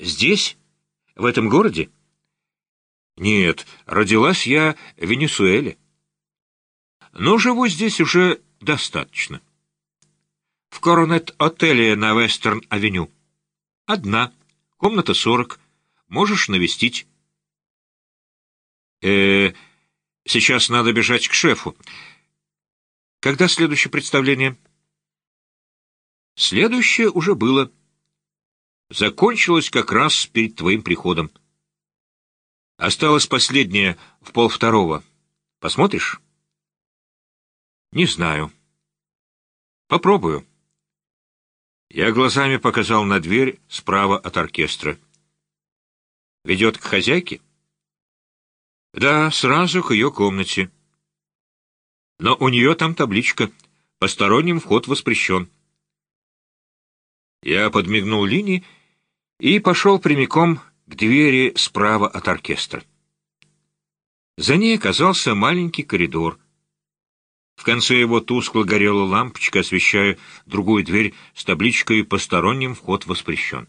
Здесь? В этом городе? Нет, родилась я в Венесуэле. Но живу здесь уже достаточно. В Коронет-отеле на Вестерн-авеню. Одна. Комната сорок. Можешь навестить. э сейчас надо бежать к шефу. Когда следующее представление? Следующее уже было. Закончилось как раз перед твоим приходом. Осталось последнее в полвторого. Посмотришь? Не знаю. Попробую. Я глазами показал на дверь справа от оркестра. Ведет к хозяйке? Да, сразу к ее комнате. Но у нее там табличка «Посторонним вход воспрещен». Я подмигнул Лине и пошел прямиком к двери справа от оркестра. За ней оказался маленький коридор. В конце его тускло горела лампочка, освещая другую дверь с табличкой «Посторонним вход воспрещен».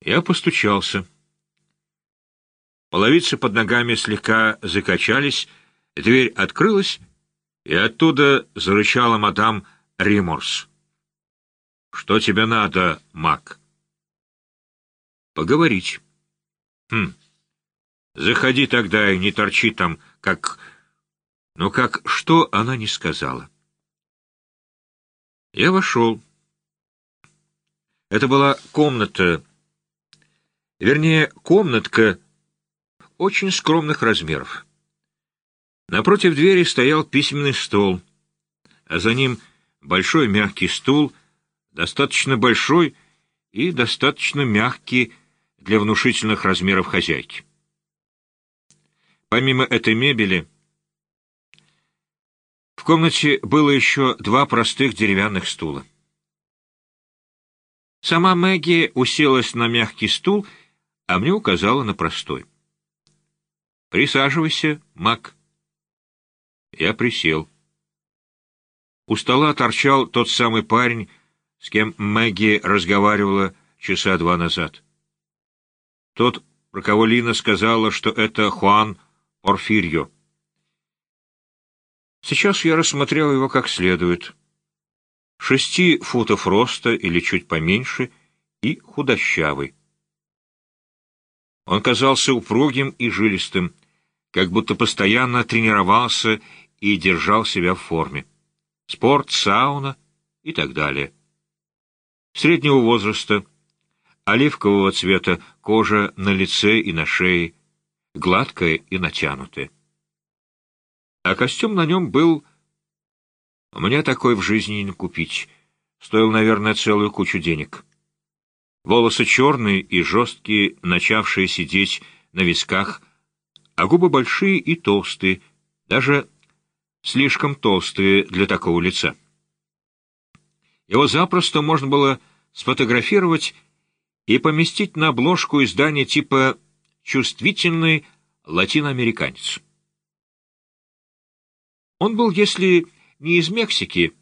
Я постучался. Половицы под ногами слегка закачались, дверь открылась, и оттуда зарычала мадам Риморс. «Что тебе надо, маг?» «Поговорить». «Хм. Заходи тогда и не торчи там, как...» Но как что она не сказала. Я вошел. Это была комната, вернее, комнатка очень скромных размеров. Напротив двери стоял письменный стол, а за ним большой мягкий стул, достаточно большой и достаточно мягкий для внушительных размеров хозяйки. Помимо этой мебели, в комнате было еще два простых деревянных стула. Сама Мэгги уселась на мягкий стул, а мне указала на простой. «Присаживайся, Мак». Я присел. У стола торчал тот самый парень, с кем Мэгги разговаривала часа два назад. Тот, про кого Лина сказала, что это Хуан Порфирьо. Сейчас я рассмотрел его как следует. Шести футов роста или чуть поменьше и худощавый. Он казался упругим и жилистым, как будто постоянно тренировался и держал себя в форме. Спорт, сауна и так далее. Среднего возраста, оливкового цвета кожа на лице и на шее, гладкая и натянутая. А костюм на нем был... Мне такой в жизни не купить. Стоил, наверное, целую кучу денег. Волосы черные и жесткие, начавшие сидеть на висках, а губы большие и толстые, даже слишком толстые для такого лица. Его запросто можно было сфотографировать и поместить на обложку издания типа «Чувствительный латиноамериканец». Он был, если не из Мексики,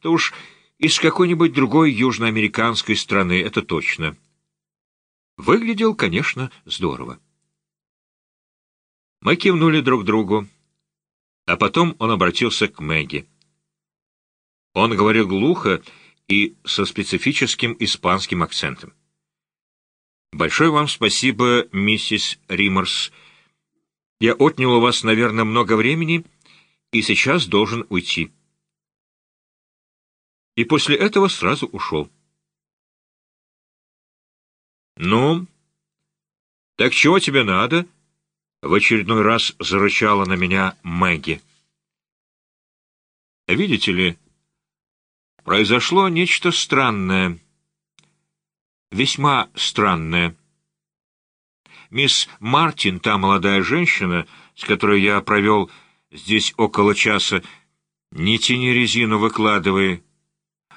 то уж из какой-нибудь другой южноамериканской страны, это точно. Выглядел, конечно, здорово. Мы кивнули друг другу, а потом он обратился к Мэгги. Он говорил глухо и со специфическим испанским акцентом. «Большое вам спасибо, миссис Риммерс. Я отнял у вас, наверное, много времени» и сейчас должен уйти. И после этого сразу ушел. «Ну, так чего тебе надо?» В очередной раз зарычала на меня Мэгги. «Видите ли, произошло нечто странное, весьма странное. Мисс Мартин, та молодая женщина, с которой я провел здесь около часа. Не тяни резину, выкладывай.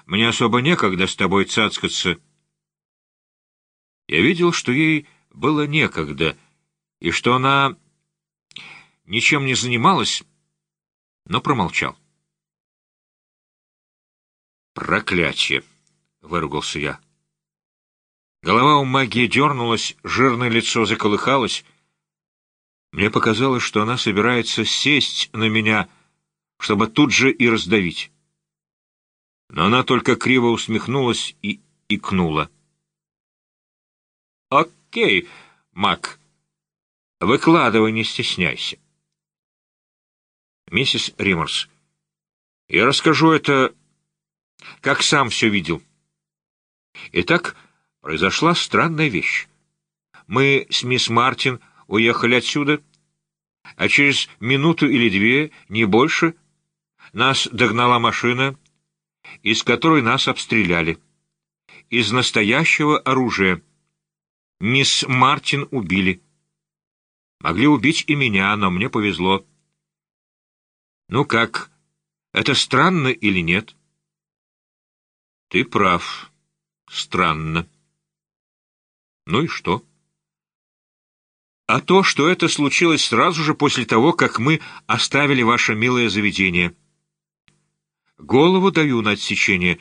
Мне особо некогда с тобой цацкаться. Я видел, что ей было некогда, и что она ничем не занималась, но промолчал. «Проклятие!» — выругался я. Голова у магии дернулась, жирное лицо заколыхалось. Мне показалось, что она собирается сесть на меня, чтобы тут же и раздавить. Но она только криво усмехнулась и икнула. «Окей, Мак, выкладывай, не стесняйся». «Миссис Риммерс, я расскажу это, как сам все видел. Итак, произошла странная вещь. Мы с мисс Мартин уехали отсюда, а через минуту или две, не больше, нас догнала машина, из которой нас обстреляли. Из настоящего оружия. Мисс Мартин убили. Могли убить и меня, но мне повезло. Ну как, это странно или нет? Ты прав. Странно. Ну и что? А то, что это случилось сразу же после того, как мы оставили ваше милое заведение. Голову даю на отсечение.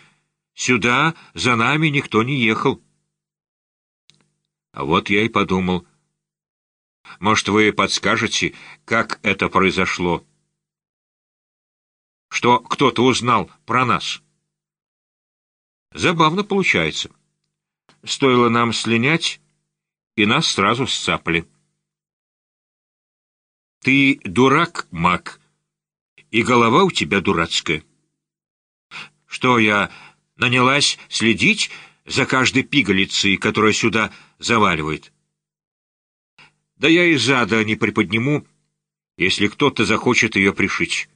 Сюда за нами никто не ехал. А вот я и подумал. Может, вы подскажете, как это произошло? Что кто-то узнал про нас? Забавно получается. Стоило нам слинять, и нас сразу сцапали. Ты дурак, маг, и голова у тебя дурацкая. Что я нанялась следить за каждой пигалицей, которая сюда заваливает? Да я и зада не приподниму, если кто-то захочет ее пришить.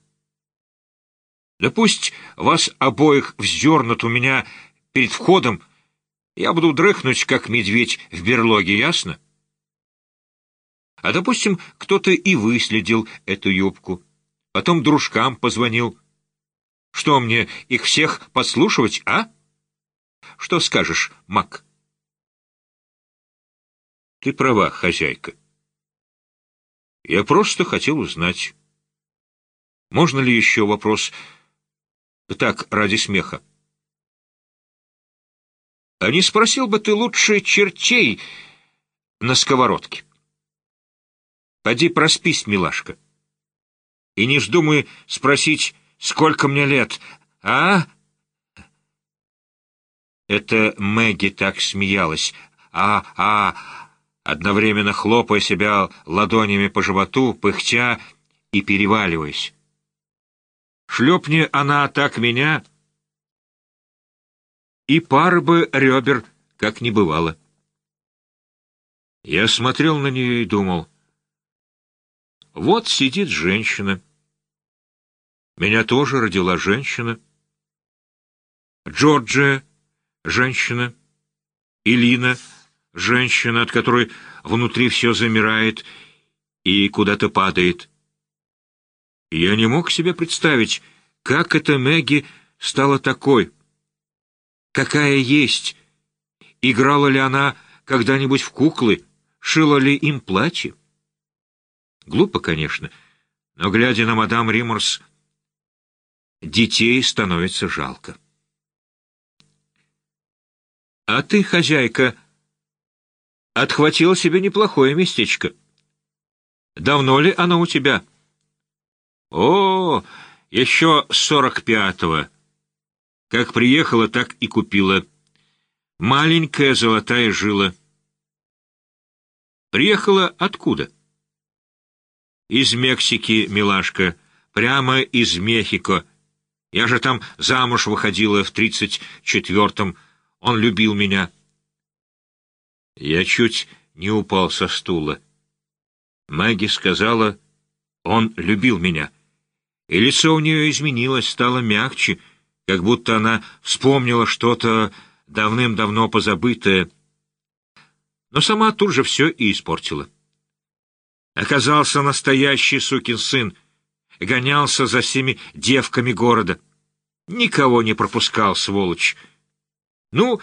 Да пусть вас обоих вздернут у меня перед входом, я буду дрыхнуть, как медведь в берлоге, ясно? А, допустим, кто-то и выследил эту юбку, потом дружкам позвонил. Что мне, их всех подслушивать, а? Что скажешь, Мак? Ты права, хозяйка. Я просто хотел узнать. Можно ли еще вопрос? Так, ради смеха. А не спросил бы ты лучше чертей на сковородке? Поди проспись, милашка. И не вздумай спросить, сколько мне лет, а? Это Мэгги так смеялась. А, а, одновременно хлопая себя ладонями по животу, пыхтя и переваливаясь. Шлепни она так меня, и пары бы ребер, как не бывало. Я смотрел на нее и думал, вот сидит женщина. Меня тоже родила женщина. Джорджия — женщина. Илина — женщина, от которой внутри все замирает и куда-то падает. Я не мог себе представить, как эта Мэгги стала такой — какая есть. Играла ли она когда-нибудь в куклы, шила ли им платье? Глупо, конечно, но, глядя на мадам Риммерс, детей становится жалко. А ты, хозяйка, отхватила себе неплохое местечко. Давно ли оно у тебя? О, еще сорок пятого. Как приехала, так и купила. Маленькая золотая жила. Приехала откуда? Из Мексики, милашка. Прямо из Мехико. Я же там замуж выходила в тридцать четвертом. Он любил меня. Я чуть не упал со стула. Мэгги сказала, он любил меня. И лицо у нее изменилось, стало мягче, как будто она вспомнила что-то давным-давно позабытое, но сама тут же все и испортила. Оказался настоящий сукин сын, гонялся за всеми девками города. Никого не пропускал, сволочь. Ну,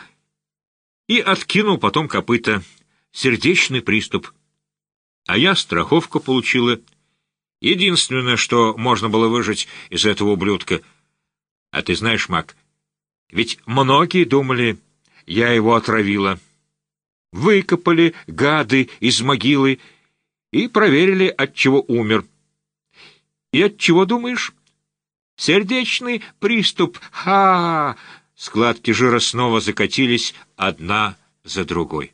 и откинул потом копыта. Сердечный приступ. А я страховку получила. Единственное, что можно было выжить из этого ублюдка — а ты знаешь, Мак, ведь многие думали, я его отравила. выкопали гады из могилы и проверили, от чего умер. И от чего думаешь? Сердечный приступ. Ха! Складки жира снова закатились одна за другой.